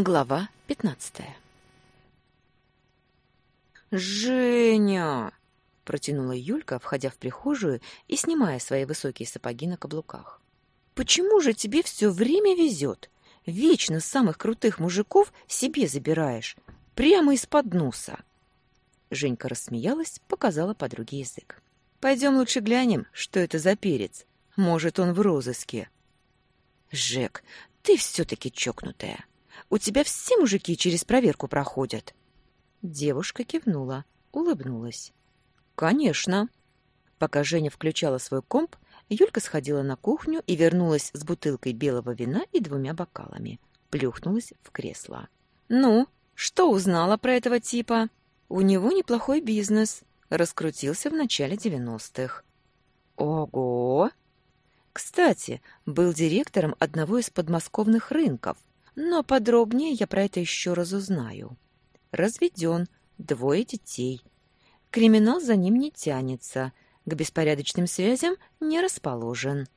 Глава пятнадцатая «Женя!» — протянула Юлька, входя в прихожую и снимая свои высокие сапоги на каблуках. «Почему же тебе все время везет? Вечно самых крутых мужиков себе забираешь, прямо из-под носа!» Женька рассмеялась, показала подруге язык. «Пойдем лучше глянем, что это за перец. Может, он в розыске». «Жек, ты все-таки чокнутая!» У тебя все мужики через проверку проходят. Девушка кивнула, улыбнулась. Конечно. Пока Женя включала свой комп, Юлька сходила на кухню и вернулась с бутылкой белого вина и двумя бокалами. Плюхнулась в кресло. Ну, что узнала про этого типа? У него неплохой бизнес. Раскрутился в начале девяностых. Ого! Кстати, был директором одного из подмосковных рынков, но подробнее я про это еще разузнаю. Разведен, двое детей. Криминал за ним не тянется, к беспорядочным связям не расположен.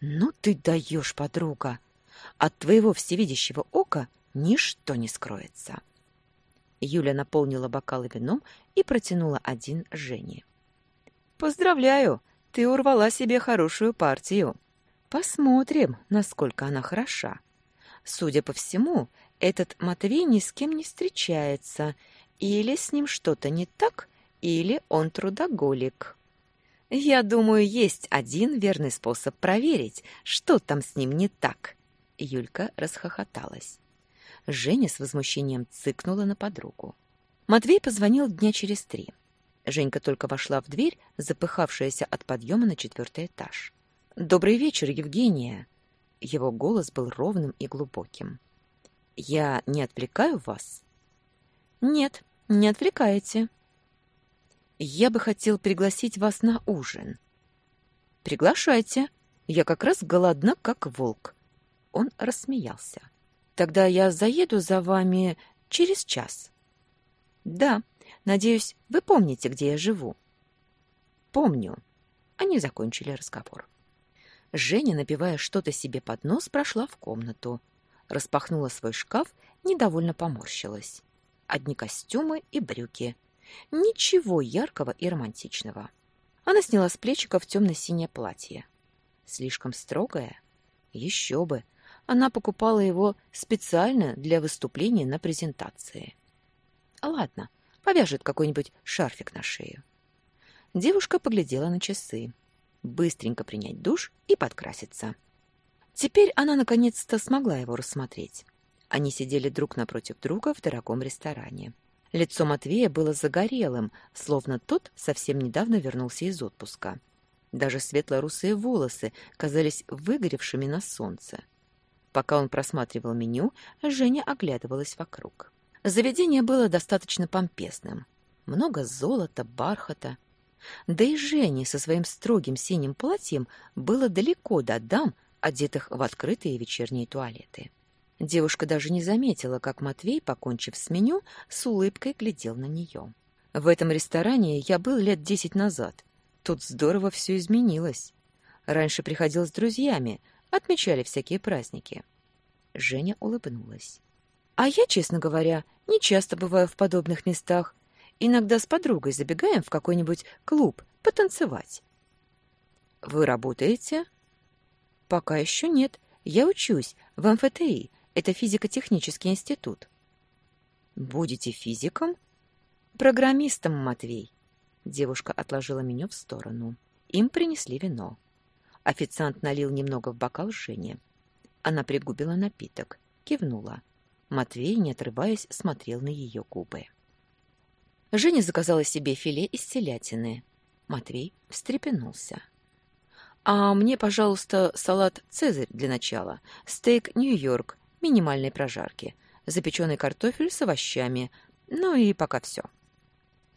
Ну ты даешь, подруга! От твоего всевидящего ока ничто не скроется. Юля наполнила бокалы вином и протянула один Жене. Поздравляю, ты урвала себе хорошую партию. Посмотрим, насколько она хороша. Судя по всему, этот Матвей ни с кем не встречается, или с ним что-то не так, или он трудоголик. Я думаю, есть один верный способ проверить, что там с ним не так. Юлька расхохоталась. Женя с возмущением цыкнула на подругу. Матвей позвонил дня через три. Женька только вошла в дверь, запыхавшаяся от подъема на четвертый этаж. «Добрый вечер, Евгения!» Его голос был ровным и глубоким. «Я не отвлекаю вас?» «Нет, не отвлекаете». «Я бы хотел пригласить вас на ужин». «Приглашайте. Я как раз голодна, как волк». Он рассмеялся. «Тогда я заеду за вами через час». «Да, надеюсь, вы помните, где я живу». «Помню». Они закончили разговор. Женя, напивая что-то себе под нос, прошла в комнату. Распахнула свой шкаф, недовольно поморщилась. Одни костюмы и брюки. Ничего яркого и романтичного. Она сняла с плечиков темно-синее платье. Слишком строгое? Еще бы. Она покупала его специально для выступления на презентации. Ладно, повяжет какой-нибудь шарфик на шею. Девушка поглядела на часы быстренько принять душ и подкраситься. Теперь она наконец-то смогла его рассмотреть. Они сидели друг напротив друга в дорогом ресторане. Лицо Матвея было загорелым, словно тот совсем недавно вернулся из отпуска. Даже светло-русые волосы казались выгоревшими на солнце. Пока он просматривал меню, Женя оглядывалась вокруг. Заведение было достаточно помпезным. Много золота, бархата, да и Жене со своим строгим синим платьем было далеко до дам, одетых в открытые вечерние туалеты. Девушка даже не заметила, как Матвей, покончив с меню, с улыбкой глядел на нее. В этом ресторане я был лет десять назад. Тут здорово все изменилось. Раньше приходил с друзьями, отмечали всякие праздники. Женя улыбнулась. А я, честно говоря, не часто бываю в подобных местах, Иногда с подругой забегаем в какой-нибудь клуб потанцевать. Вы работаете? Пока еще нет. Я учусь в МФТИ. Это физико-технический институт. Будете физиком? Программистом, Матвей. Девушка отложила меню в сторону. Им принесли вино. Официант налил немного в бокал Жене. Она пригубила напиток, кивнула. Матвей, не отрываясь, смотрел на ее губы. Женя заказала себе филе из телятины. Матвей встрепенулся. «А мне, пожалуйста, салат «Цезарь» для начала, стейк «Нью-Йорк», минимальной прожарки, запеченный картофель с овощами, ну и пока все».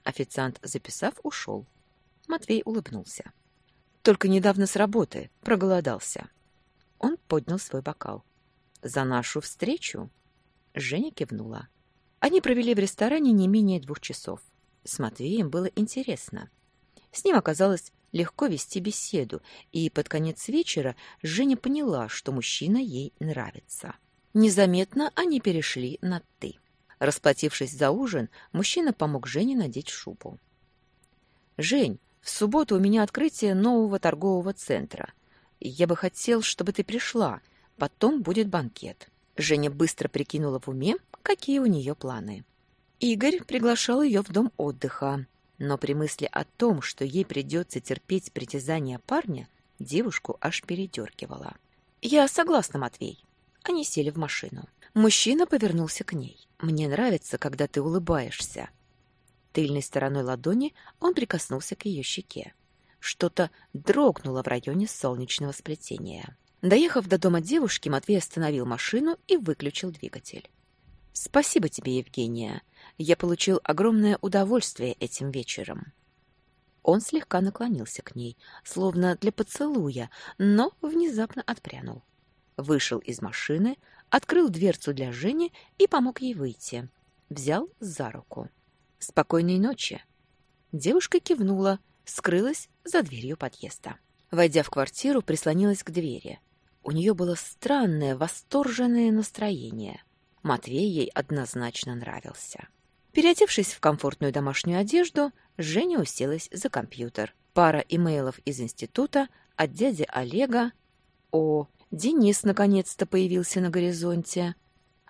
Официант, записав, ушел. Матвей улыбнулся. «Только недавно с работы, проголодался». Он поднял свой бокал. «За нашу встречу?» Женя кивнула. Они провели в ресторане не менее двух часов. С Матвеем было интересно. С ним оказалось легко вести беседу, и под конец вечера Женя поняла, что мужчина ей нравится. Незаметно они перешли на «ты». Расплатившись за ужин, мужчина помог Жене надеть шубу. «Жень, в субботу у меня открытие нового торгового центра. Я бы хотел, чтобы ты пришла. Потом будет банкет». Женя быстро прикинула в уме, какие у нее планы. Игорь приглашал ее в дом отдыха, но при мысли о том, что ей придется терпеть притязания парня, девушку аж передергивала. «Я согласна, Матвей». Они сели в машину. Мужчина повернулся к ней. «Мне нравится, когда ты улыбаешься». Тыльной стороной ладони он прикоснулся к ее щеке. Что-то дрогнуло в районе солнечного сплетения. Доехав до дома девушки, Матвей остановил машину и выключил двигатель. «Спасибо тебе, Евгения. Я получил огромное удовольствие этим вечером». Он слегка наклонился к ней, словно для поцелуя, но внезапно отпрянул. Вышел из машины, открыл дверцу для Жени и помог ей выйти. Взял за руку. «Спокойной ночи!» Девушка кивнула, скрылась за дверью подъезда. Войдя в квартиру, прислонилась к двери. У нее было странное, восторженное настроение. Матвей ей однозначно нравился. Переодевшись в комфортную домашнюю одежду, Женя уселась за компьютер. Пара имейлов из института от дяди Олега. О, Денис наконец-то появился на горизонте.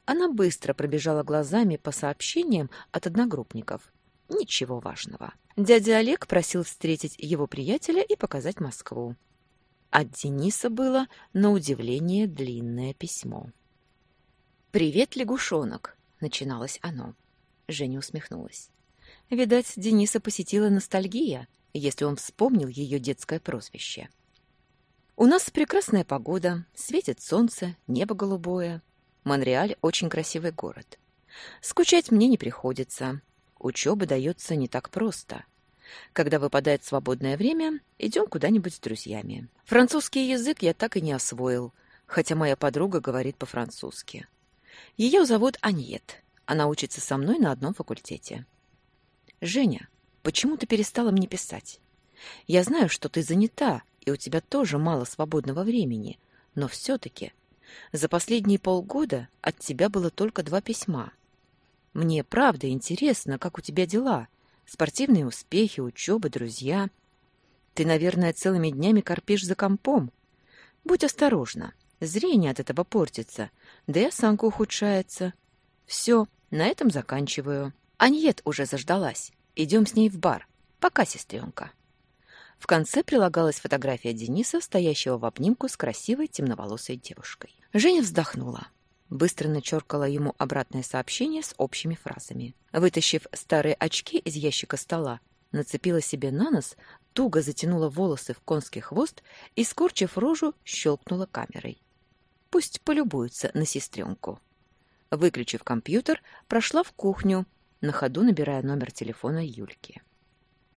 Она быстро пробежала глазами по сообщениям от одногруппников. Ничего важного. Дядя Олег просил встретить его приятеля и показать Москву. От Дениса было, на удивление, длинное письмо. «Привет, лягушонок!» — начиналось оно. Женя усмехнулась. Видать, Дениса посетила ностальгия, если он вспомнил ее детское прозвище. У нас прекрасная погода, светит солнце, небо голубое. Монреаль — очень красивый город. Скучать мне не приходится. Учеба дается не так просто. Когда выпадает свободное время, идем куда-нибудь с друзьями. Французский язык я так и не освоил, хотя моя подруга говорит по-французски. Ее зовут Аньет. Она учится со мной на одном факультете. «Женя, почему ты перестала мне писать? Я знаю, что ты занята, и у тебя тоже мало свободного времени, но все-таки за последние полгода от тебя было только два письма. Мне правда интересно, как у тебя дела, спортивные успехи, учеба, друзья. Ты, наверное, целыми днями корпишь за компом. Будь осторожна, зрение от этого портится, да и осанка ухудшается. Все, на этом заканчиваю. Аньет уже заждалась. Идем с ней в бар. Пока, сестренка. В конце прилагалась фотография Дениса, стоящего в обнимку с красивой темноволосой девушкой. Женя вздохнула. Быстро начеркала ему обратное сообщение с общими фразами. Вытащив старые очки из ящика стола, нацепила себе на нос, туго затянула волосы в конский хвост и, скорчив рожу, щелкнула камерой. Пусть полюбуются на сестренку. Выключив компьютер, прошла в кухню, на ходу набирая номер телефона Юльки.